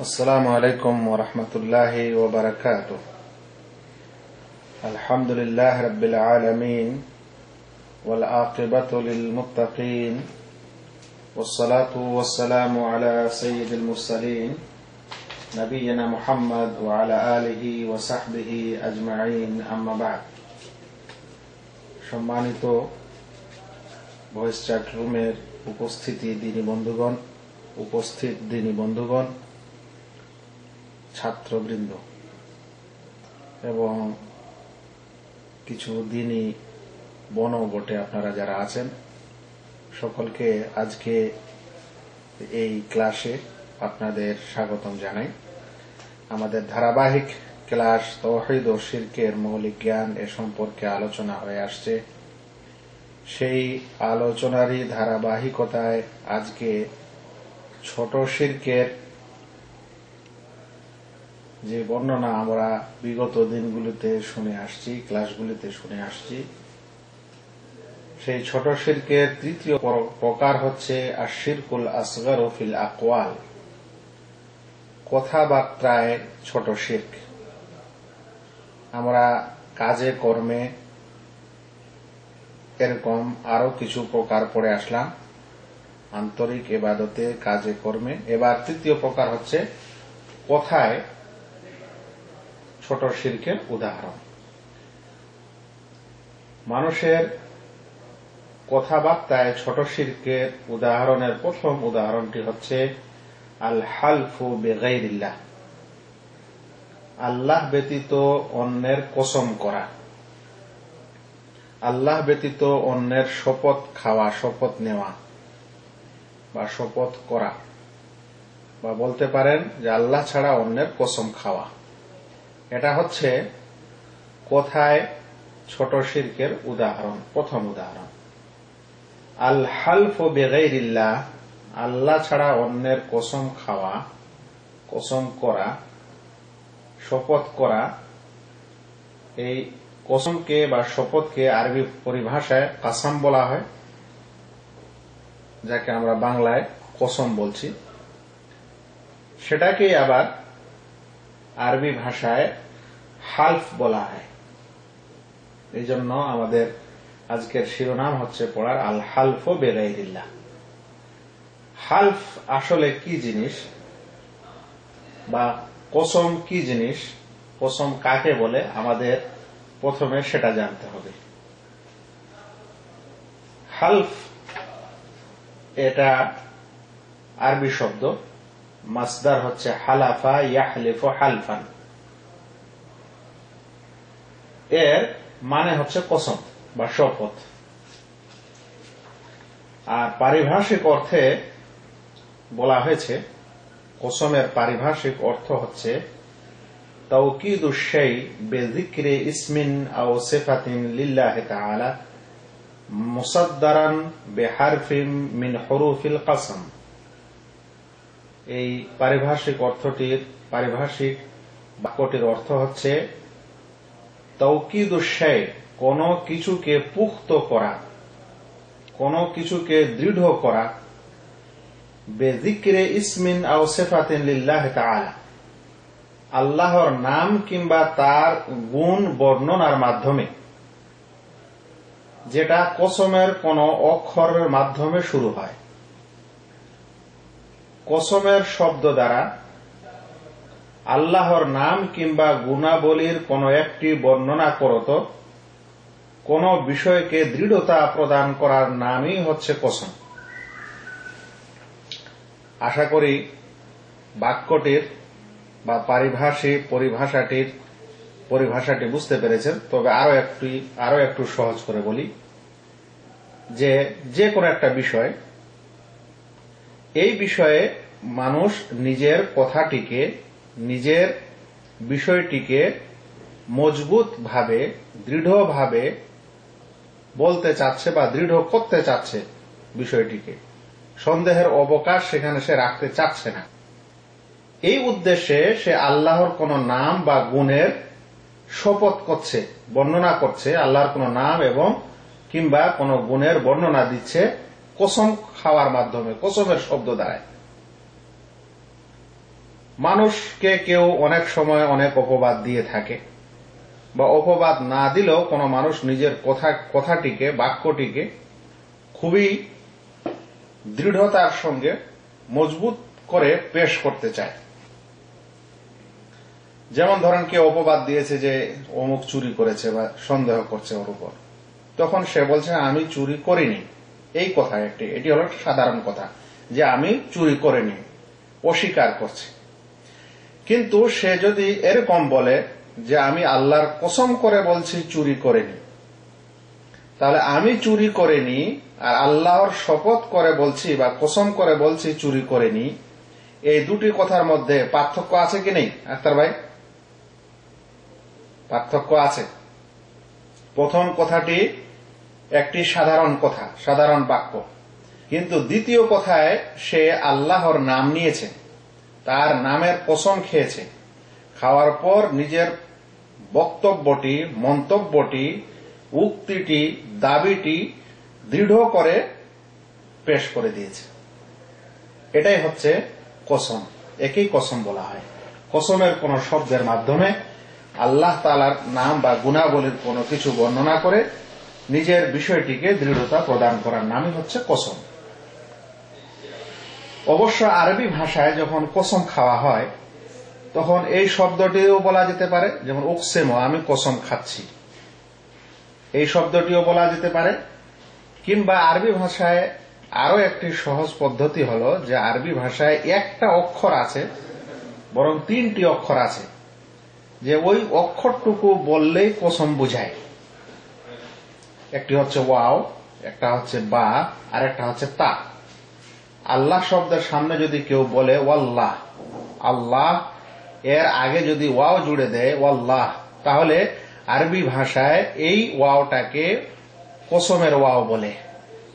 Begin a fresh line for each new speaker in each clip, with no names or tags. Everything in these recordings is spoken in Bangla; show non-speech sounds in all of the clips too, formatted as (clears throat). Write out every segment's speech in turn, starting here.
السلام عليكم ورحمة الله وبركاته الحمد لله رب العالمين والعاقبة للمتقين والصلاة والسلام على سيد المرسلين نبينا محمد وعلى آله وصحبه أجمعين أما بعد সম্মানিত ভয়েস চ্যাট রুমের উপস্থিতি দিনী বন্ধুগণ উপস্থিত দিনী বন্ধুগণ ছাত্রবৃন্দ। এবং কিছু দিনই বন বটে আপনারা যারা আছেন। সকলকে আজকে এই ক্লাসে আপনাদের স্বাগতম জানাই। আমাদের ধারাবাহিক ক্লাস তৌহিদ ও শিরকের মৌলিক জ্ঞান এ সম্পর্কে আলোচনা হয়ে আসছে। সেই আলোচনারই ধারাবাহিকতায় আজকে ছোট শিরকের যে বর্ণনা আমরা বিগত দিনগুলিতে শুনে আসছি, ক্লাসগুলিতে শুনে আসছি, সেই ছোট শিরকের তৃতীয় প্রকার হচ্ছে আশিরকুল আসগর ওফিল আকওয়াল। কথাবার্তায় ছোট শির্ক। আমরা কাজে, কর্মে এরকম আরও কিছু প্রকার পড়ে আসলাম। আন্তরিক এবাদতে, কাজে, কর্মে। এবার তৃতীয় প্রকার হচ্ছে কথায় ছোট শিল্পের উদাহরণ। মানুষের কথাবার্তায় ছোট শির্কের উদাহরণের প্রথম উদাহরণটি হচ্ছে আল হালফু বেগাইরিল্লাহ। আল্লাহ ব্যতীত অন্যের কসম করা। আল্লাহ ব্যতীত অন্যের শপথ খাওয়া, শপথ নেওয়া বা শপথ করা বা বলতে পারেন যে আল্লাহ ছাড়া অন্যের কসম খাওয়া। এটা হচ্ছে কোথায়? ছোট শির্কের উদাহরণ, প্রথম উদাহরণ। আল হালফ বেগাইরিল্লাহ, আল্লাহ ছাড়া অন্যের কসম খাওয়া, কসম করা, শপথ করা, এই কসমকে বা শপথকে আরবি পরিভাষায় কাসাম বলা হয়, যাকে আমরা বাংলায় কসম বলছি। সেটাকেই আবার আরবি ভাষায় হালফ বলা হয়। এই জন্য আমাদের আজকের শিরোনাম হচ্ছে পড়ার আল হালফ ও বেগাইরিল্লা হালফ আসলে কি জিনিস? বা কসম কি জিনিস? কসম কাকে বলে? আমাদের প্রথমে সেটা জানতে হবে। হালফ এটা আরবি শব্দ। মাসদার হচ্ছে হালাফা ইয়াহলিফ হালফান। এর মানে হচ্ছে কসম বা শপথ। আর পারিভাষিক অর্থে বলা হয়েছে, কসমের পারিভাষিক অর্থ হচ্ছে তৌকিদ উশাই বেজিক্রে ইসমিন আও সেফাতিন লিল্লাহ তাআলা মুসাদ্দারান বেহারফিম মিন হরুফিল কাসম। এই পারিভাষিক অর্থটির পারিভাষিক বাক্যটির অর্থ হচ্ছে তৌকিদ কোন কিছুকে পুক্ত করা, কোন কিছুকে দৃঢ় করা বেজিক্রে ইসমিন আও সেফাতিন লিল্লাহ আল্লাহর নাম কিংবা তার গুণ বর্ণনার মাধ্যমে, যেটা কসমের কোন অক্ষরের মাধ্যমে শুরু হয়। কসমের শব্দ দ্বারা আল্লাহর নাম কিংবা গুণাবলীর কোন একটি বর্ণনা করত, কোন বিষয়কে দৃঢ়তা প্রদান করার নামই হচ্ছে কসম। আশা করি বাক্যটির বা পারিভাষিক পরিভাষাটির পরিভাষাটি বুঝতে পেরেছেন, তবে আরও একটি আরও একটু সহজ করে বলি যে যে কোনো একটা বিষয় এই বিষয়ে মানুষ নিজের কথাটিকে, নিজের বিষয়টিকে মজবুত ভাবে দৃঢ়ভাবে বলতে চাচ্ছে বা দৃঢ় করতে চাচ্ছে বিষয়টিকে। সন্দেহের অবকাশ সেখানে সে রাখতে চাচ্ছে না। এই উদ্দেশ্যে সে আল্লাহর কোন নাম বা গুণের শপথ করছে, বর্ণনা করছে, আল্লাহর কোন নাম এবং কিংবা কোন গুণের বর্ণনা দিচ্ছে, কসম খাওয়ার মাধ্যমে, কসমের শব্দ দ্বারায় মানুষকে কেউ অনেক সময় অনেক অপবাদ দিয়ে থাকে বা অপবাদ না দিলেও কোনো মানুষ নিজের কথা, কথাটিকে, বাক্যটিকে খুবই দৃঢ়তার সঙ্গে মজবুত করে পেশ করতে চায়। যেমন ধরেন কেউ অপবাদ দিয়েছে যে অমুক চুরি করেছে বা সন্দেহ করছে ওর উপর। তখন সে বলছে, আমি চুরি করিনি। এই কথা একটি, এটি হলো সাধারণ কথা যে আমি চুরি করিনি, অস্বীকার করছি। কিন্তু সে যদি এরকম বলে যে আমি আল্লাহর কসম করে বলছি চুরি করিনি, তাহলে আমি চুরি করিনি আর আল্লাহর শপথ করে বলছি বা কসম করে বলছি চুরি করিনি, এই দুটি কথার মধ্যে পার্থক্য আছে কি নেই, আক্তার ভাই? পার্থক্য আছে। প্রথম কথাটি একটি সাধারণ কথা, সাধারণ বাক্য। কিন্তু দ্বিতীয় কথায় সে আল্লাহর নাম নিয়েছে, তার নামের কসম খেয়েছে। খাওয়ার পর নিজের বক্তব্যটি, মন্তব্যটি, উক্তিটি, দাবিটি দৃঢ় করে পেশ করে দিয়েছে। এটাই হচ্ছে কসম। একেই কসম বলা হয়। কসমের কোন শব্দের মাধ্যমে আল্লাহ তালার নাম বা গুণাবলীর কোনো কিছু বর্ণনা করে নিজের বিষয়টিকে দৃঢ়তা প্রদান করার নামই হচ্ছে কসম। অবশ্য আরবি ভাষায় যখন কসম খাওয়া হয়, তখন এই শব্দটিও বলা যেতে পারে, যেমন, উকসেমো, আমি কসম খাচ্ছি। এই শব্দটিও বলা যেতে পারে। কিংবা আরবি ভাষায় আরও একটি সহজ পদ্ধতি হল যে আরবি ভাষায় একটা অক্ষর আছে, বরং তিনটি অক্ষর আছে, যে ওই অক্ষরটুকু বললেই কসম বুঝায়। একটি হচ্ছে ওয়াও, একটা হচ্ছে বা, আর একটা হচ্ছে তা। আল্লাহ শব্দের সামনে যদি কেউ বলে ওয়াল্লাহ, আল্লাহ এর আগে যদি ওয়াও জুড়ে দেয় ওয়াল্লাহ, তাহলে আরবি ভাষায় এই ওয়াওটাকে কসমের ওয়াও বলে।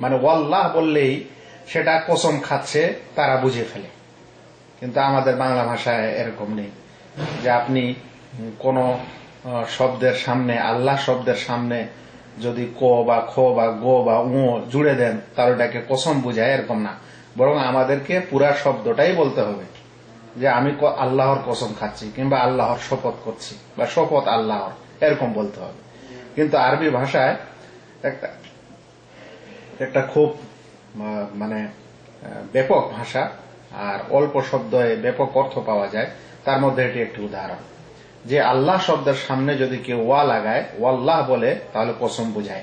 মানে ওয়াল্লাহ বললেই সেটা কসম খাচ্ছে, তারা বুঝে ফেলে। কিন্তু আমাদের বাংলা ভাষায় এরকম নেই যে আপনি কোন শব্দের সামনে, আল্লাহ শব্দের সামনে যদি ক বা খ বা গো বা উ জুড়ে দেন তার ওটাকে কসম বুঝায়, এরকম না। বরং আমাদেরকে পুরা শব্দটাই বলতে হবে যে, আমি আল্লাহর কসম খাচ্ছি কিংবা আল্লাহর শপথ করছি বা শপথ আল্লাহর, এরকম বলতে হবে। কিন্তু আরবি ভাষায় একটা একটা খুব মানে ব্যাপক ভাষা আর অল্প শব্দে ব্যাপক অর্থ পাওয়া যায়, তার মধ্যে এটি একটি উদাহরণ। যে আল্লাহ শব্দের সামনে যদি কেউ ওয়া লাগায়, ওয়াল্লাহ বলে, তাহলে কসম বুঝায়।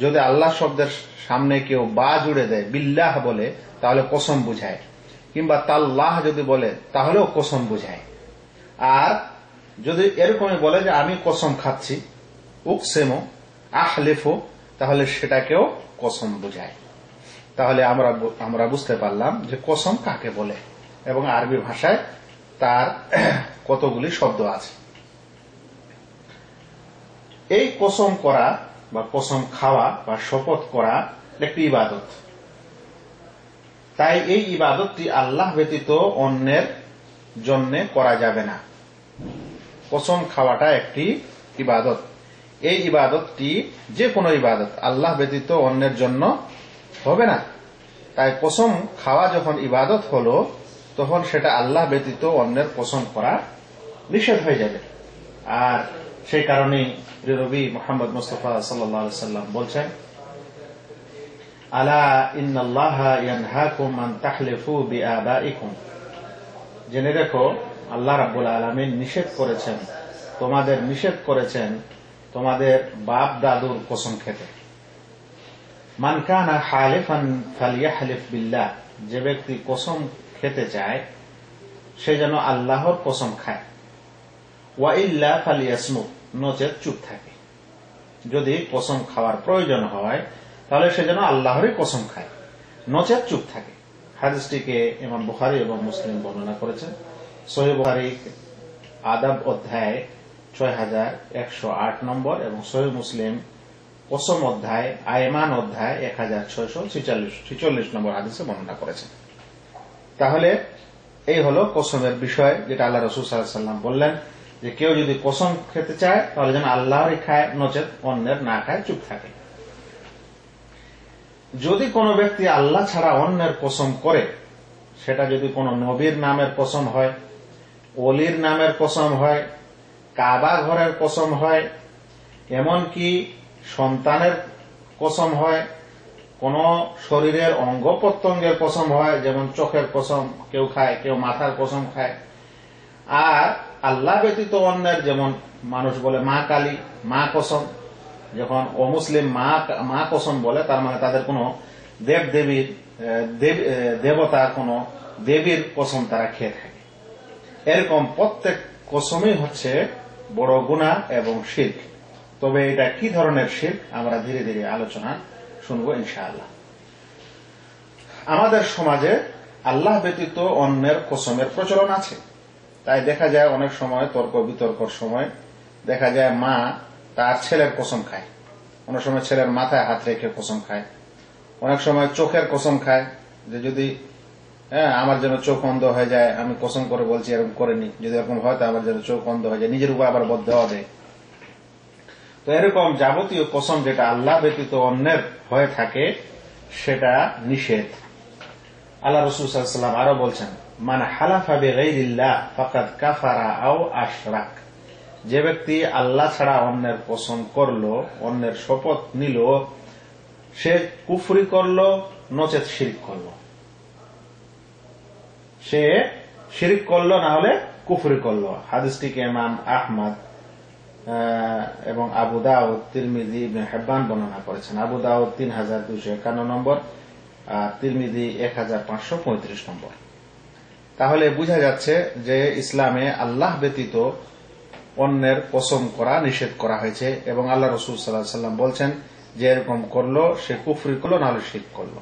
যদি আল্লাহ শব্দের সামনে কেউ বা জুড়ে দেয়, বিল্লাহ বলে, তাহলে কসম বুঝায়। কিংবা তাল্লাহ যদি বলে, তাহলেও কসম বুঝায়। আর যদি এরকমই বলে যে, আমি কসম খাচ্ছি, উকসেমো, আহলেফো তাহলে সেটাকেও কসম বুঝায়। তাহলে আমরা আমরা বুঝতে পারলাম যে কসম কাকে বলে। এবং আরবি ভাষায় তার (clears throat) কতগুলি শব্দ আছে। এই কসম করা বা কসম খাওয়া বা শপথ করা একটি ইবাদত। তাই এই ইবাদতটি আল্লাহ ব্যতীত অন্যের জন্য করা যাবে না। কসম খাওয়াটা একটি ইবাদত। এই ইবাদতটি যে কোনো ইবাদত আল্লাহ ব্যতীত অন্যের জন্য হবে না। তাই কসম খাওয়া যখন ইবাদত হলো, তখন সেটা আল্লাহ ব্যতীত অন্যের কসম করা নিষেধ হয়ে যাবে। আর সেই কারণেই মোহাম্মদ মুস্তফা সাল্লাম বলছেন জেনে আল্লাহ রাব্বুল আলামিন নিষেধ করেছেন, তোমাদের নিষেধ করেছেন তোমাদের বাপ দাদুর কসম খেতে। মান কানা হালিফান ফালিয়াহলিফ বিল্লাহ, যে ব্যক্তি কসম খেতে চায়, সে যেন আল্লাহর কসম খায়। ওয়া ইল্লা ফালিয়াসমুক নচেত চুপ থাকে। যদি কসম খাওয়ার প্রয়োজন হয়, তাহলে সে যেন আল্লাহরই কসম খায়। নচেত চুপ থাকে। হাদিসটিকে ইমাম বুখারি এবং মুসলিম বর্ণনা করেছেন। সহি আদাব অধ্যায় ছয় হাজার একশো আট নম্বর এবং সহি মুসলিম কসম অধ্যায়, আয়মান অধ্যায় এক হাজার ছয়শো ছিচল্লিশ নম্বর হাদিসে বর্ণনা করেছেন। তাহলে এই হলো কসমের বিষয় যেটা আল্লাহ রসুল সাল্লাম বললেন যে কেউ যদি কসম খেতে চায়, তাহলে যেন আল্লাহরই খায় নচেত অন্যের না খায়, চুপ থাকে। যদি কোনো ব্যক্তি আল্লাহ ছাড়া অন্যের কসম করে, সেটা যদি কোনো নবীর নামের কসম হয় অলির নামের কসম হয়, কাবা ঘরের কসম হয়, এমনকি সন্তানের কসম হয়, কোন শরীরের অঙ্গ প্রত্যঙ্গের কসম হয়, যেমন চোখের কসম কেউ খায়, কেউ মাথার কসম খায়, আর আল্লাহ ব্যতীত অন্যের, যেমন মানুষ বলে মা কালী, মা কসম। যখন অমুসলিম মা মা কসম বলে, তার মানে তাদের কোনো দেব দেবীর দেবতার কোন দেবীর কসম তারা খেয়ে থাকে। এরকম প্রত্যেক কসমই হচ্ছে বড় গুণা এবং শিল্প তবে এটা কি ধরনের শিল্প আমরা ধীরে ধীরে আলোচনা শুনব ইনশাআল্লাহ। আমাদের সমাজে আল্লাহ ব্যতীত অন্যের কসমের প্রচলন আছে। তাই দেখা যায় অনেক সময় তর্ক, বিতর্কর সময়। দেখা যায় মা তার ছেলের কসম খায়। অনেক সময় ছেলের মাথায় হাত রেখে কসম খায়। অনেক সময় চোখের কসম খায় যে যদি হ্যাঁ আমার যেন চোখ অন্ধ হয়ে যায়, আমি কসম করে বলছি, এরকম করেনি যদি এরকম হয়, তো আমার যেন চোখ অন্ধ হয়ে যায়। নিজের উপর আবার বদ্ধ হবে তো এরকম যাবতীয় কসম যেটা আল্লাহ ব্যতীত অন্যের হয়ে থাকে, সেটা নিষেধ। আল্লাহ রসুল সাল্লাম আরও বলছেন মানে হালাফা বেগাইল্লাহ ফাকাদ কাফারা আও আশরাক। যে ব্যক্তি আল্লাহ ছাড়া অন্যের কসম করল, অন্যের শপথ নিল, সে কুফরি করল, নচেত শিরিক করল। সে শিরিক করল, না হলে কুফরি করল। হাদিসটিকে ইমাম আহমদ এবং আবু দাউদ তিরমিদি হেব্বান বর্ণনা করেছেন। আবু দাউদ তিন হাজার দুইশো একান্ন নম্বর, আর তিরমিদি এক হাজার পাঁচশো পঁয়ত্রিশ নম্বর। তাহলে বোঝা যাচ্ছে যে ইসলামে আল্লাহ ব্যতীত অন্যের কসম করা নিষেধ করা হয়েছে এবং আল্লাহ রসুল সাল্লাহ সাল্লাম বলছেন যে এরকম করল, সে কুফরি করল, নাহলে শিখ করল।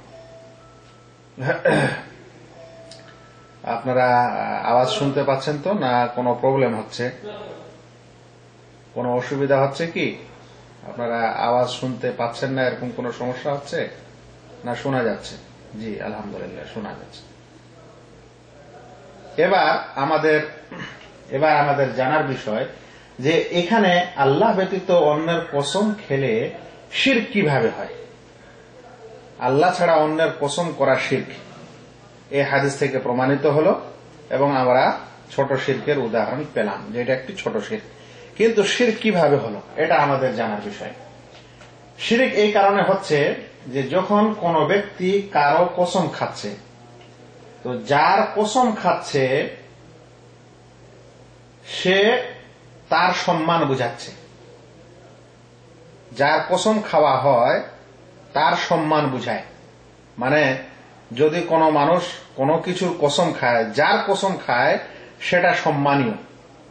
আপনারা আওয়াজ শুনতে পাচ্ছেন তো না কোনো প্রবলেম হচ্ছে? কোনো অসুবিধা হচ্ছে কি? আপনারা আওয়াজ শুনতে পাচ্ছেন না, এরকম কোনো সমস্যা হচ্ছে? না, শোনা যাচ্ছে। জি, আলহামদুলিল্লাহ, শোনা যাচ্ছে। এবার আমাদের এবার আমাদের জানার বিষয় যে এখানে আল্লাহ ব্যতীত অন্যের কসম খেলে শির কীভাবে হয়? আল্লাহ ছাড়া অন্যের কসম করা শির্ক। এই হাদিস থেকে প্রমাণিত হলো এবং আমরা ছোট শির্কের উদাহরণ পেলাম যে এটা একটি ছোট শির্ক। কিন্তু শির কীভাবে হলো? এটা আমাদের জানার বিষয়। শিরিক এই কারণে হচ্ছে যে যখন কোন ব্যক্তি কারও কসম খাচ্ছে তো যার কসম খাচ্ছে, সে তার সম্মান বুঝাচ্ছে। যার কসম খাওয়া হয়, তার সম্মান বুঝায়। মানে যদি কোনো মানুষ কোনো কিছুর কসম খায়, যার কসম খায়, সেটা সম্মানীয়।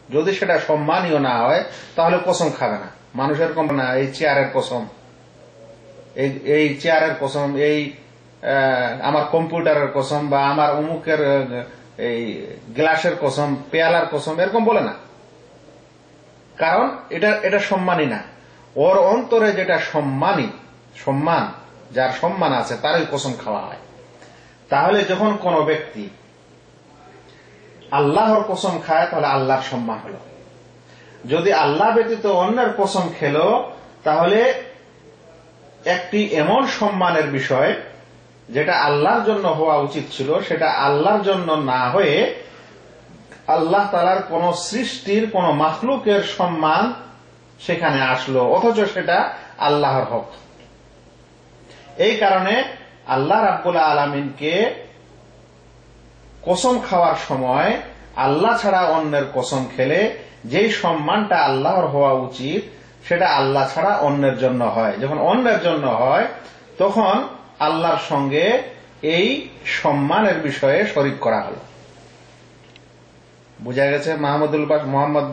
যদি সেটা সম্মানীয় না হয়, তাহলে কসম খাবে না। মানুষের কম না, এই চেয়ারের কসম এই চেয়ারের কসম এই আমার কম্পিউটারের কসম বা আমার অমুকের এই গ্লাসের কসম, পেয়ালার কসম, এরকম বলে না। কারণ এটা এটা সম্মানই না। ওর অন্তরে যেটা সম্মানী সম্মান, যার সম্মান আছে, তারই কসম খাওয়া হয়। তাহলে যখন কোন ব্যক্তি আল্লাহর কসম খায়, তাহলে আল্লাহর সম্মান হল। যদি আল্লাহ ব্যতীত অন্যের কসম খেল, তাহলে একটি এমন সম্মানের বিষয় যেটা আল্লাহর জন্য হওয়া উচিত ছিল, সেটা আল্লাহর জন্য না হয়ে আল্লাহ তালার কোন সৃষ্টির, কোন মাখলুকের সম্মান সেখানে আসলো, অথচ সেটা আল্লাহর হক। এই কারণে আল্লাহ রাব্বুল আলমিনকে কসম খাওয়ার সময় আল্লাহ ছাড়া অন্যের কসম খেলে যেই সম্মানটা আল্লাহর হওয়া উচিত, সেটা আল্লাহ ছাড়া অন্যের জন্য হয়। যখন অন্যের জন্য হয়, তখন আল্লাহর সঙ্গে এই সম্মানের বিষয়ে শরিক করা হল। বোঝা গেছে মাহমুদুল মোহাম্মদ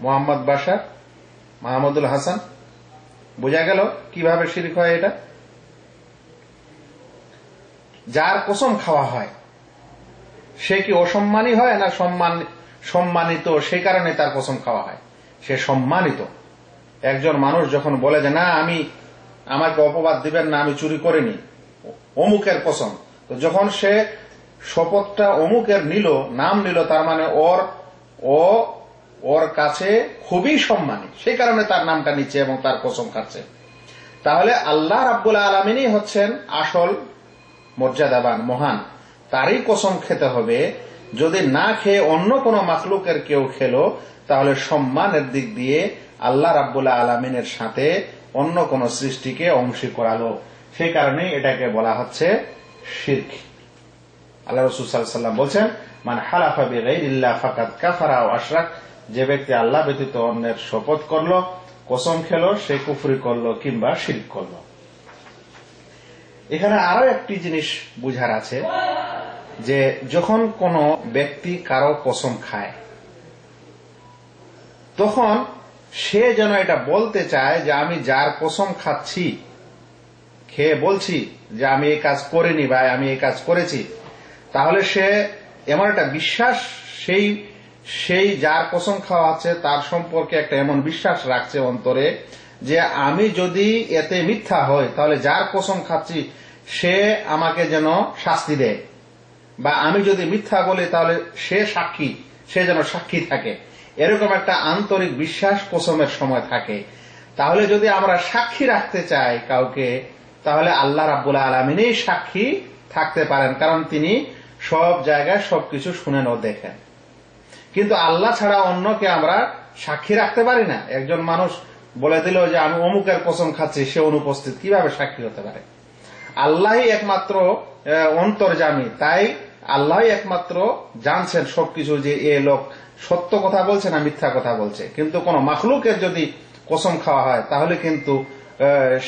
মোহাম্মদ বাসার মাহমুদুল হাসান। বোঝা গেল কীভাবে শিরিক হয় এটা? যার কসম খাওয়া হয়, সে কি অসম্মানী হয় না সম্মান সম্মানিত? সেই কারণে তার কসম খাওয়া হয়। সে সম্মানিত। একজন মানুষ যখন বলে যে, না, আমি আমাকে অপবাদ দিবেন না, আমি চুরি করিনি। অমুকের কসম তো যখন সে শপথটা অমুকের নিল, নাম নিল, তার মানে ওর, ও ওর কাছে খুবই সম্মানী। সেই কারণে তার নামটা নিচ্ছে এবং তার কসম খাচ্ছে তাহলে আল্লাহ রাব্বুল আলমিনই হচ্ছেন আসল মর্যাদাবান, মহান। তারই কসম খেতে হবে, যদি না খেয়ে অন্য কোনো মাখলুকের কেউ খেলো, তাহলে সম্মানের দিক দিয়ে আল্লাহ রাব্বুল আলমিনের সাথে অন্য কোন সৃষ্টিকে অংশী করালো। সেই কারণে এটাকে বলা হচ্ছে শির্ক। আল্লাহ রসুল সাল্লাম বলছেন মানে হালাফা বিগাইরিল্লাহ ফাকাত কাফারা ও আশরাক যে ব্যক্তি আল্লাহ ব্যতীত অন্যের শপথ করল, কসম খেলো, সে কুফরি করল কিংবা শির্ক করল। এখানে আরও একটি জিনিস বুঝার আছে, যে যখন কোন ব্যক্তি কারও কসম খায়, তখন সে যেন এটা বলতে চায় যে আমি যার কসম খাচ্ছি খেয়ে বলছি যে, আমি এই কাজ করিনি বা আমি এই কাজ করেছি। তাহলে সে এমন একটা বিশ্বাস, সেই সেই যার কসম খাওয়া আছে, তার সম্পর্কে একটা এমন বিশ্বাস রাখছে অন্তরে যে, আমি যদি এতে মিথ্যা হয় তাহলে যার কসম খাচ্ছি, সে আমাকে যেন শাস্তি দেয়। বা, আমি যদি মিথ্যা বলি, তাহলে সে সাক্ষী, সে যেন সাক্ষী থাকে। এরকম একটা আন্তরিক বিশ্বাস কোসমের সময় থাকে। তাহলে যদি আমরা সাক্ষী রাখতে চাই কাউকে তাহলে আল্লাহ রাবুল আলমিনেই সাক্ষী থাকতে পারেন, কারণ তিনি সব জায়গায় সবকিছু শুনেন ও দেখেন। কিন্তু আল্লাহ ছাড়া অন্যকে আমরা সাক্ষী রাখতে পারি না। একজন মানুষ বলে দিল যে, আমি অমুকের কসম খাচ্ছি, সে অনুপস্থিত। কীভাবে সাক্ষী হতে পারে? আল্লাহই একমাত্র অন্তর্জামী তাই আল্লাহ একমাত্র জানছেন সবকিছু যে এ লোক সত্য কথা বলছে না মিথ্যা কথা বলছে। কিন্তু কোন মাখলুকের যদি কসম খাওয়া হয়, তাহলে কিন্তু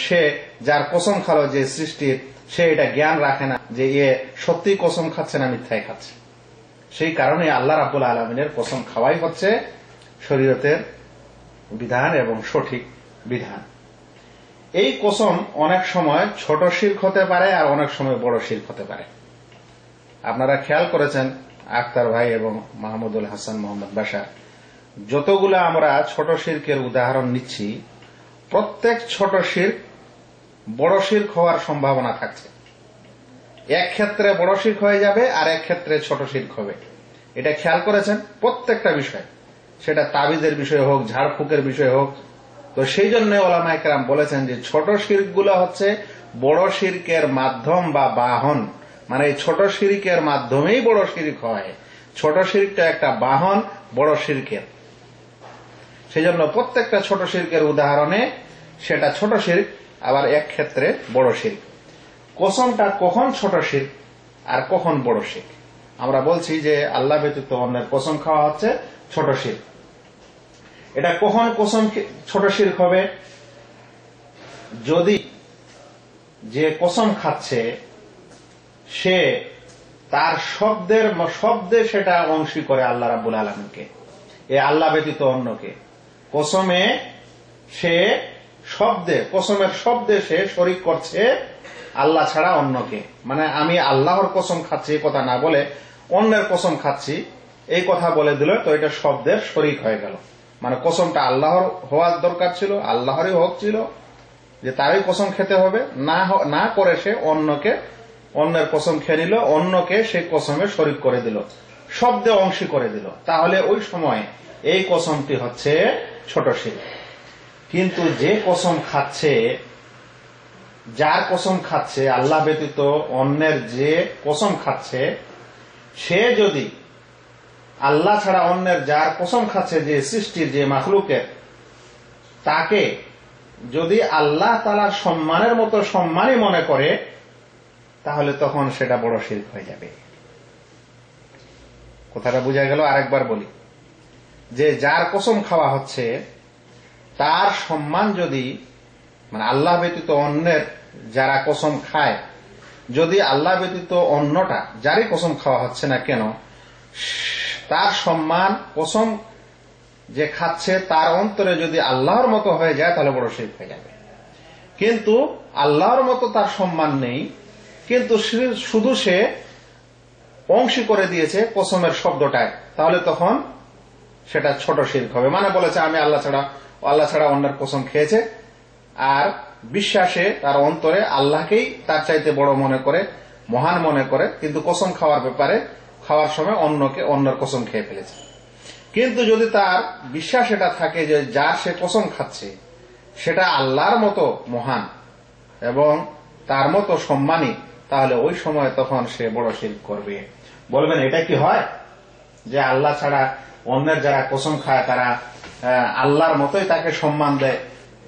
সে যার কসম খালো যে সৃষ্টির সে এটা জ্ঞান রাখে না যে এ সত্যি কসম খাচ্ছে না মিথ্যায় খাচ্ছে। সেই কারণে আল্লাহ রাবুল আলমিনের কসম খাওয়াই হচ্ছে শরীয়তের বিধান এবং সঠিক বিধান। এই কসম অনেক সময় ছোট শির্ক হতে পারে আর অনেক সময় বড় শির্ক হতে পারে। আপনারা খেয়াল করেছেন, আক্তার ভাই এবং মাহমুদুল হাসান মোহাম্মদ বাসার যতগুলো আমরা ছোট শির্কের উদাহরণ নিচ্ছি প্রত্যেক ছোট শির বড় শির্ক হওয়ার সম্ভাবনা থাকছে। এক ক্ষেত্রে বড় শির্ক হয়ে যাবে আর এক ক্ষেত্রে ছোট শির্ক হবে। এটা খেয়াল করেছেন? প্রত্যেকটা বিষয়। সেটা তাবিজের বিষয় হোক, ঝাড়ফুকের বিষয় হোক। তো সেই জন্য ওলামা একরাম বলেছেন যে ছোট শির্কগুলো হচ্ছে বড় শির্কের মাধ্যম বা বাহন। মানে ছোট শিরিকের মাধ্যমেই বড় শিরিক হয়। ছোট শিরিকটা একটা বাহন, বড় শিরকের সেই জন্য প্রত্যেকটা ছোট শিরকের উদাহরণে সেটা ছোট শির্ক আবার এক ক্ষেত্রে বড় শির্ক কসমটা কখন ছোট শির্ক আর কখন বড় শির্ক আমরা বলছি যে আল্লাহ ব্যতীত অন্যের কসম খাওয়া হচ্ছে ছোট শির্ক এটা কখন কসম ছোট শির্ক হবে? যদি যে কসম খাচ্ছে, সে তার শব্দের শব্দে সেটা অংশী করে আল্লাহ রাবুল আলমকে এ আল্লাহ ব্যতীত অন্যকে। কসমে সে শব্দে, কসমের শব্দে সে শরিক করছে আল্লাহ ছাড়া অন্যকে। মানে আমি আল্লাহর কসম খাচ্ছি, এই কথা না বলে অন্যের কসম খাচ্ছি, এই কথা বলে দিল, তো এটা শব্দের শরিক হয়ে গেল। মানে কসমটা আল্লাহর হওয়ার দরকার ছিল, আল্লাহরই হক ছিল, যে তারই কসম খেতে হবে, না না করে সে অন্যকে, অন্যের কসম খেয়ে নিল, অন্যকে সেই কসমে শরিক করে দিল, শব্দে অংশী করে দিল। তাহলে ওই সময় এই কসমটি হচ্ছে ছোট শির কিন্তু যে কসম খাচ্ছে, যার কসম খাচ্ছে, আল্লাহ ব্যতীত অন্যের যে কসম খাচ্ছে, সে যদি আল্লাহ ছাড়া অন্যের যার কসম খাচ্ছে, যে সৃষ্টির, যে মাখলুকের, তাকে যদি আল্লাহ তালার সম্মানের মতো সম্মানই মনে করে, তাহলে তখন সেটা বড় শিল্প হয়ে যাবে। কথাটা বোঝা গেল, আরেকবার বলি। যে যার কসম খাওয়া হচ্ছে, তার সম্মান যদি মানে আল্লাহ ব্যতীত অন্যের যারা কসম খায়, যদি আল্লাহ ব্যতীত অন্যটা যারই কসম খাওয়া হচ্ছে না কেন, তার সম্মান, কসম যে খাচ্ছে, তার অন্তরে যদি আল্লাহর মতো হয়ে যায়, তাহলে বড় শিল্প হয়ে যাবে। কিন্তু আল্লাহর মতো তার সম্মান নেই, কিন্তু শুধু সে অংশী করে দিয়েছে কসমের শব্দটায়। তাহলে তখন সেটা ছোট শির্ক হবে। মানে বলেছে, আমি আল্লাহ ছাড়া আল্লাহ ছাড়া অন্যের কসম খেয়েছে। আর বিশ্বাসে তার অন্তরে আল্লাহকেই তার চাইতে বড় মনে করে, মহান মনে করে। কিন্তু কসম খাওয়ার ব্যাপারে, খাওয়ার সময় অন্যকে অন্যের কসম খেয়ে ফেলেছে। কিন্তু যদি তার বিশ্বাস এটা থাকে যে যার সে কসম খাচ্ছে, সেটা আল্লাহর মতো মহান এবং তার মতো সম্মানী, তাহলে ওই সময় তখন সে বড় শিল্প করবে। বলবেন, এটা কি হয় যে আল্লাহ ছাড়া অন্যের যারা কসম খায়, তারা আল্লাহর মতোই তাকে সম্মান দেয়।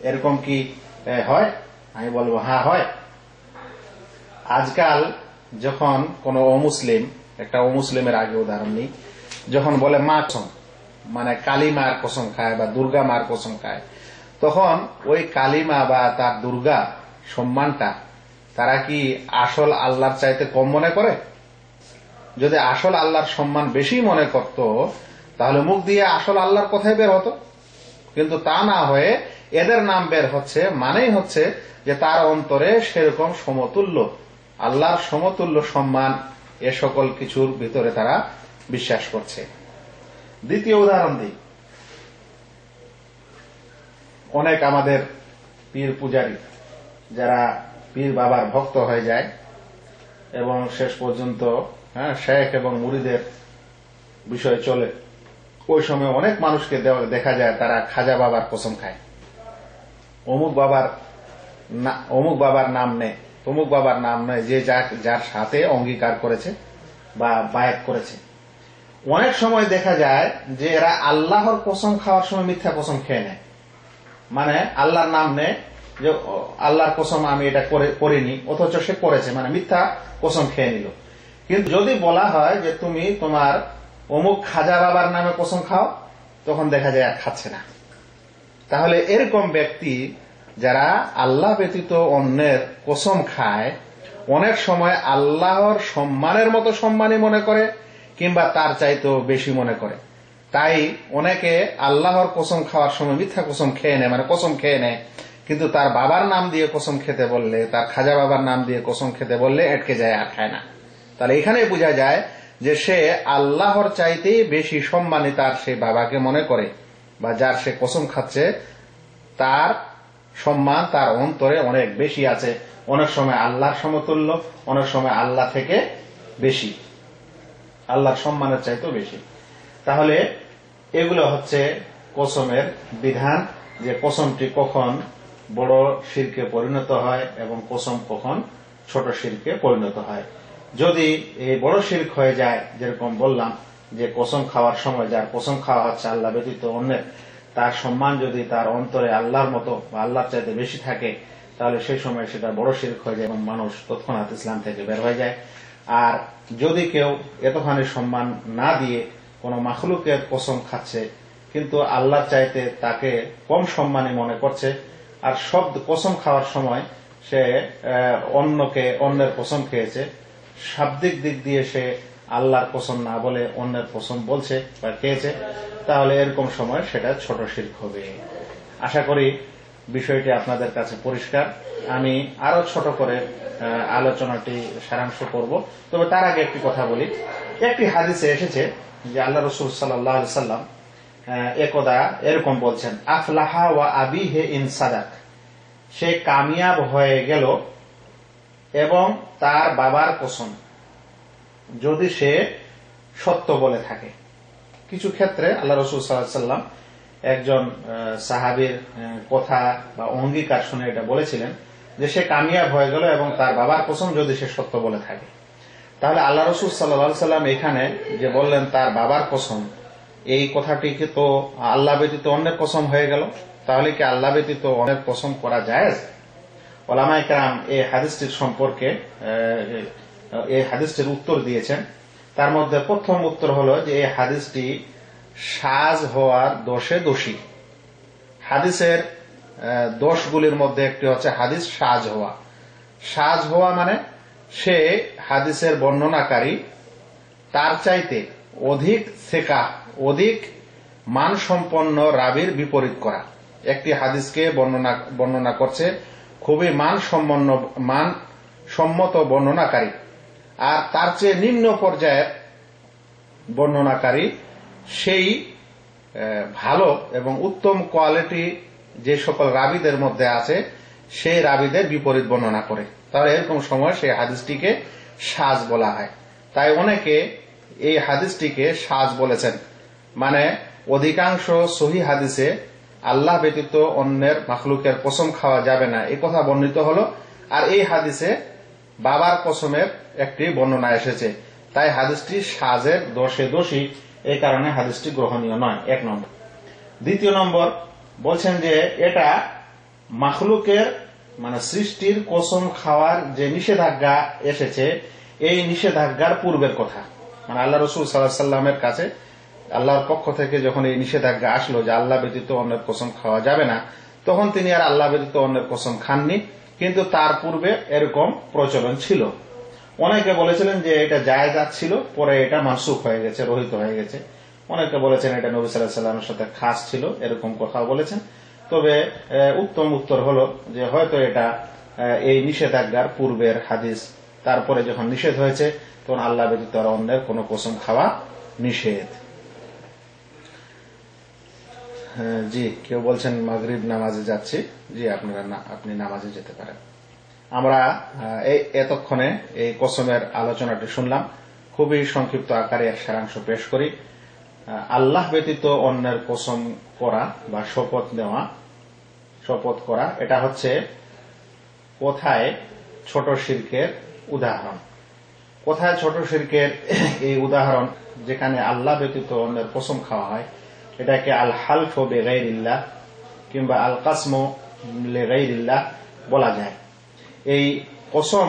এরকম কি হয়? আমি বলব হ্যাঁ হয়। আজকাল যখন কোন অমুসলিম, একটা অমুসলিমের আগে উদাহরণ নেই, যখন বলে মা কসম মানে কালী মার কসম খায় বা দুর্গা মার কসম খায়, তখন ওই কালীমা বা তার দুর্গা সম্মানটা তারা কি আসল আল্লাহর চাইতে কম মনে করে? যদি আসল আল্লাহর সম্মান বেশি মনে করত তাহলে মুখ দিয়ে আসল আল্লাহর কথাই বের হতো। কিন্তু তা না হয়ে এদের নাম বের হচ্ছে, মানেই হচ্ছে যে তার অন্তরে সেরকম সমতুল্য, আল্লাহর সমতুল্য সম্মান এ সকল কিছুর ভিতরে তারা বিশ্বাস করছে। দ্বিতীয় উদাহরণ দিই। অনেক আমাদের পীর পূজারী, যারা পীর বাবার ভক্ত হয়ে যায় এবং শেষ পর্যন্ত হ্যাঁ শেখ এবং মুড়িদের বিষয় চলে। ওই সময় অনেক মানুষকে দেখা যায়, তারা খাজা বাবার কসম খায়। অমুক বাবার অমুক বাবার নাম নেয় তমুক বাবার নাম নেয় যে যার সাথে অঙ্গীকার করেছে বা বায়াত করেছে। অনেক সময় দেখা যায় যে এরা আল্লাহর কসম খাওয়ার সময় মিথ্যা কসম খেয়ে নেয়। মানে আল্লাহর নাম নেয় যে আল্লাহর কসম আমি এটা করে- করিনি, অথচ সে করেছে। মানে মিথ্যা কসম খেয়ে নিল। কিন্তু যদি বলা হয় যে তুমি তোমার অমুক খাজা বাবার নামে কসম খাও, তখন দেখা যায় আর খাচ্ছে না। তাহলে এরকম ব্যক্তি যারা আল্লাহ ব্যতীত অন্যের কসম খায়, অনেক সময় আল্লাহর সম্মানের মতো সম্মানই মনে করে, কিংবা তার চাইতেও বেশি মনে করে। তাই অনেকে আল্লাহর কসম খাওয়ার সময় মিথ্যা কসম খেয়ে নেয় মানে কসম খেয়ে নেয়। কিন্তু তার বাবার নাম দিয়ে কসম খেতে বললে, তার খাজা বাবার নাম দিয়ে কসম খেতে বললে, এটকে যায় আর খায় না। তাহলে এখানে বোঝা যায় যে সে আল্লাহর চাইতেই বেশি সম্মানী তার সেই বাবাকে মনে করে বা যার সে কসম খাচ্ছে, তার সম্মান তার অন্তরে অনেক বেশি আছে। অনেক সময় আল্লাহর সমতুল্য, অনেক সময় আল্লাহ থেকে বেশি। আল্লাহর সম্মানের চাইতেও বেশি। তাহলে এগুলো হচ্ছে কসমের বিধান যে কসমটি কখন বড় শিরকে পরিণত হয় এবং কসম কখন ছোট শিরকে পরিণত হয়। যদি এই বড় শির্ক হয়ে যায়, যেরকম বললাম, যে কসম খাওয়ার সময় যার কসম খাওয়া হচ্ছে আল্লাহ ব্যতীত অন্যের, তার সম্মান যদি তার অন্তরে আল্লাহর মতো বা আল্লাহর চাইতে বেশি থাকে, তাহলে সেই সময় সেটা বড় শির্ক হয়ে যায় এবং মানুষ তৎক্ষণাৎ ইসলাম থেকে বের হয়ে যায়। আর যদি কেউ এতখানি সম্মান না দিয়ে কোনো মাখলুকের কসম খাচ্ছে, কিন্তু আল্লাহর চাইতে তাকে কম সম্মানী মনে করছে, আর সব কসম খাওয়ার সময় সে অন্যকে, অন্যের কসম খেয়েছে শাব্দিক দিক দিয়ে সে আল্লাহর কসম না বলে অন্যের কসম বলছে বা খেয়েছে, তাহলে এরকম সময় সেটা ছোট শির্ক হবে। আশা করি বিষয়টি আপনাদের কাছে পরিষ্কার। আমি আরও ছোট করে আলোচনাটি সারাংশ করব। তবে তার আগে একটি কথা বলি। একটি হাদিসে এসেছে যে আল্লাহ রসুল সাল্লাহ সাল্লাম একদা এরকম বলছেন, আফলাহা ওয়া আবি হে ইন সাদাক। সে কামিয়াব হয়ে গেল এবং তার বাবার কসম যদি সে সত্য বলে থাকে। কিছু ক্ষেত্রে আল্লাহ রসুল সাল্লাম একজন সাহাবীর কথা বা অঙ্গীকার শুনে এটা বলেছিলেন যে সে কামিয়াব হয়ে গেল এবং তার বাবার কসম যদি সে সত্য বলে থাকে। তাহলে আল্লাহ রসুল সাল্লাহ সাল্লাম এখানে যে বললেন তার বাবার কসম এই কথাটিকে তো আল্লাহ ব্যতীত অন্যের কসম হয়ে গেল? তাহলে কি আল্লাহ ব্যতীত অনেক কসম করা যায় কারাম এই হাদিসটির সম্পর্কে এই হাদিসটির উত্তর দিয়েছেন। তার মধ্যে প্রথম উত্তর হলো যে এই হাদিসটি সাজ হওয়ার দোষে দোষী। হাদিসের দোষগুলির মধ্যে একটি হচ্ছে হাদিস সাজ হওয়া। সাজ হওয়া মানে সে হাদিসের বর্ণনাকারী, তার চাইতে অধিক সেকা অধিক মানসম্পন্ন রাবির বিপরীত করা। একটি হাদিসকে বর্ণনা বর্ণনা করছে খুবই মান মান সম্মত বর্ণনাকারী। আর তার চেয়ে নিম্ন পর্যায়ের বর্ণনাকারী, সেই ভালো এবং উত্তম কোয়ালিটি যে সকল রাবিদের মধ্যে আছে, সেই রাবিদের বিপরীত বর্ণনা করে। তাহলে এরকম সময় সেই হাদিসটিকে সাজ বলা হয়। তাই অনেকে এই হাদিসটিকে সাজ বলেছেন। মানে অধিকাংশ সহি হাদিসে আল্লাহ ব্যতীত অন্যের মাখলুকের কসম খাওয়া যাবে না। এই কথা বর্ণিত হলো। আর এই হাদিসে বাবার কসমের একটি বর্ণনা এসেছে। তাই হাদিসটি সাজের দোষে দোষী। এই কারণে হাদিসটি গ্রহণীয় নয়। এক নম্বর। দ্বিতীয় নম্বর বলছেন যে এটা মাখলুকের মানে সৃষ্টির কসম খাওয়ার যে নিষেধাজ্ঞা এসেছে, এই নিষেধাজ্ঞার পূর্বের কথা। মানে আল্লাহ রসুল সাল্লাহ সাল্লামের কাছে আল্লাহর পক্ষ থেকে যখন এই নিষেধাজ্ঞা আসলো যে আল্লাহ ব্যতীত অন্যের কসম খাওয়া যাবে না, তখন তিনি আর আল্লাহ ব্যতীত অন্যের কসম খাননি, কিন্তু তার পূর্বে এরকম প্রচলন ছিল। অনেকে বলেছিলেন যে এটা জায়েজ ছিল, পরে এটা মানসুখ হয়ে গেছে, রহিত হয়ে গেছে। অনেকে বলেছেন এটা নবী সাল্লাহ সাল্লামের সাথে খাস ছিল, এরকম কথাও বলেছেন। তবে উত্তম উত্তর হলো যে হয়তো এটা এই নিষেধাজ্ঞার পূর্বের হাদিস। তারপরে যখন নিষেধ হয়েছে, তখন আল্লাহ ব্যতীত আর অন্যের কোনো কসম খাওয়া নিষেধ। জি, কেউ বলছেন মাগরিব নামাজে যাচ্ছি। জি, আপনারা আপনি নামাজে যেতে পারেন। আমরা এই এতক্ষণে এই কসমের আলোচনাটি শুনলাম। খুবই সংক্ষিপ্ত আকারে এক সারাংশ পেশ করি। আল্লাহ ব্যতীত অন্যের কসম করা বা শপথ নেওয়া, শপথ করা, এটা হচ্ছে কোথায় ছোট শিরকের উদাহরণ। কোথায় ছোট শিরকের এই উদাহরণ? যেখানে আল্লাহ ব্যতীত অন্যের কসম খাওয়া হয়। এটাকে আল হালফ বেগাইরিল্লাহ কিংবা আল কাসম লেগাইরিল্লাহ বলা যায়। এই কসম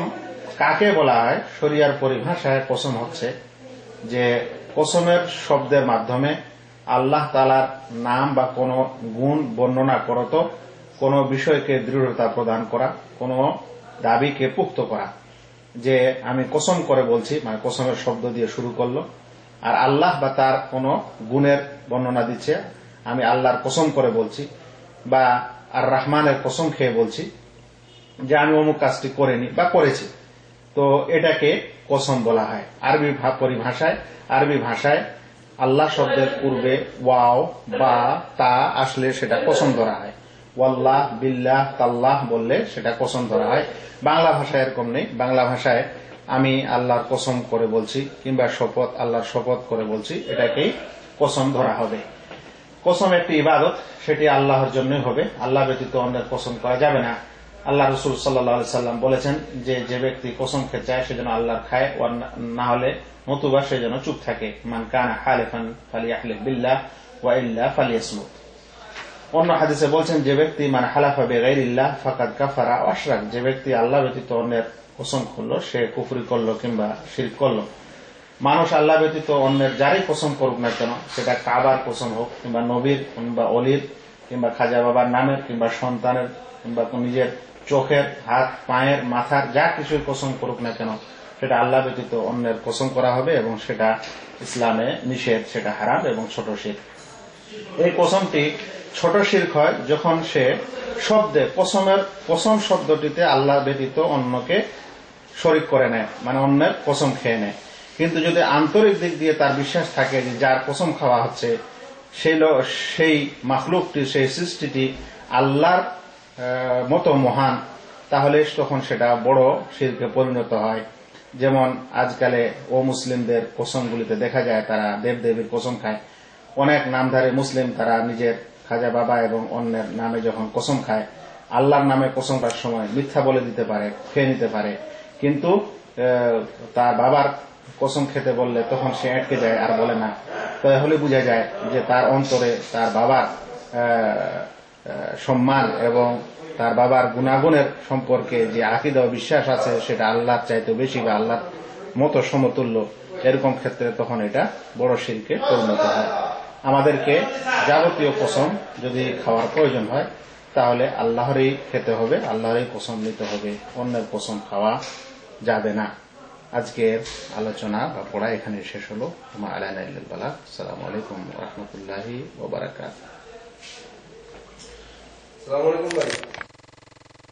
কাকে বলা হয়? শরিয়ার পরিভাষায় কসম হচ্ছে যে কসমের শব্দের মাধ্যমে আল্লাহ তালার নাম বা কোনো গুণ বর্ণনা করত কোনো বিষয়কে দৃঢ়তা প্রদান করা, কোনো দাবিকে পুক্ত করা। যে আমি কসম করে বলছি মানে কসমের শব্দ দিয়ে শুরু করল, আর আল্লাহ বা তার কোনো গুণের বর্ণনা দিচ্ছে, আমি আল্লাহর কসম করে বলছি বা আর রহমানের কসম খেয়ে বলছি যে আমি অমুক কাজটি করিনি বা করেছি। তো এটাকে কসম বলা হয়। আরবি পরিভাষায়, আরবি ভাষায় আল্লাহ শব্দের পূর্বে ওয়াও, বা, তা আসলে সেটা কসম ধরা হয়। ওয়াল্লাহ, বিল্লাহ, তাল্লাহ বললে সেটা কসম ধরা হয়। বাংলা ভাষায় এরকম নেই। বাংলা ভাষায় আমি আল্লাহর কসম করে বলছি কিংবা শপথ, আল্লাহর শপথ করে বলছি, এটাকেই কসম ধরা হবে। কসম একটি ইবাদত, সেটি আল্লাহর জন্যই হবে। আল্লাহ ব্যতীত অন্যের কসম করা যাবে না। আল্লাহ রসুল সাল্লাহ সাল্লাম বলেছেন যে যে ব্যক্তি কসম খেতে চায়, সে যেন আল্লাহর খায় না- হলে নতুবা সে যেন চুপ থাকে। মান কানা হালেফান ফালি আহলে বিল্লাহ, ওয়া ইল্লা ফালিয়াসমুত। অন্য হাদিসে বলছেন, যে ব্যক্তি মানে হালাফা বেগাইরিল্লাহ, ফাকাদ কাফারা অশরাক যে ব্যক্তি আল্লাহ ব্যতীত অন্যের কসম করল সে কুফরি করল কিংবা শির করল। মানুষ আল্লাহ ব্যতীত অন্যের যারই কসম করুক না কেন, সেটা কাবার কসম হোক, কিংবা নবীর, কিংবা অলির, কিংবা খাজা বাবার নামের, কিংবা সন্তানের, কিংবা নিজের চোখের, হাত, পায়ের, মাথার যা কিছুই কসম করুক না কেন, সেটা আল্লাহ ব্যতীত অন্যের কসম করা হবে এবং সেটা ইসলামে নিষেধ, সেটা হারাম এবং ছোট শির। এই কসমটি ছোট শির্ক হয় যখন সে শব্দে কসমের কসম শব্দটিতে আল্লাহ ব্যতীত অন্যকে শরিক করে নেয় মানে অন্যের কসম খেয়ে নেয়। কিন্তু যদি আন্তরিক দিক দিয়ে তার বিশ্বাস থাকে যে যার কসম খাওয়া হচ্ছে সেই সেই মাখলুকটি, সেই সৃষ্টিটি আল্লাহর মতো মহান, তাহলে তখন সেটা বড় শিল্পে পরিণত হয়। যেমন আজকালে ও মুসলিমদের কসমগুলিতে দেখা যায়, তারা দেবদেবীর কসম খায়। অনেক নামধারী মুসলিম তারা নিজের খাজা বাবা এবং অন্যের নামে যখন কসম খায়, আল্লাহর নামে কসম সময় মিথ্যা বলে দিতে পারে, খেয়ে নিতে পারে। কিন্তু তার বাবার কসম খেতে বললে তখন সে আটকে যায় আর বলে না। তাহলে বোঝা যায় যে তার অন্তরে তার বাবার সম্মান এবং তার বাবার গুণাগুণের সম্পর্কে যে আকিদা বিশ্বাস আছে, সেটা আল্লাহর চাইতে বেশি বা আল্লাহর মতো সমতুল্য, এরকম ক্ষেত্রে তখন এটা বড় শিল্পে পরিণত হয়। আমাদেরকে যাবতীয় কসম যদি খাওয়ার প্রয়োজন হয়, তাহলে আল্লাহরই খেতে হবে, আল্লাহরই কসম নিতে হবে। অন্যের কসম খাওয়া যাবে না। আজকের আলোচনা বা পড়া এখানে শেষ হলো। তোমার আলাইনা ইল্লাল্লাহ আসসালামু আলাইকুম রহমতুল্লাহি ওবারাকাত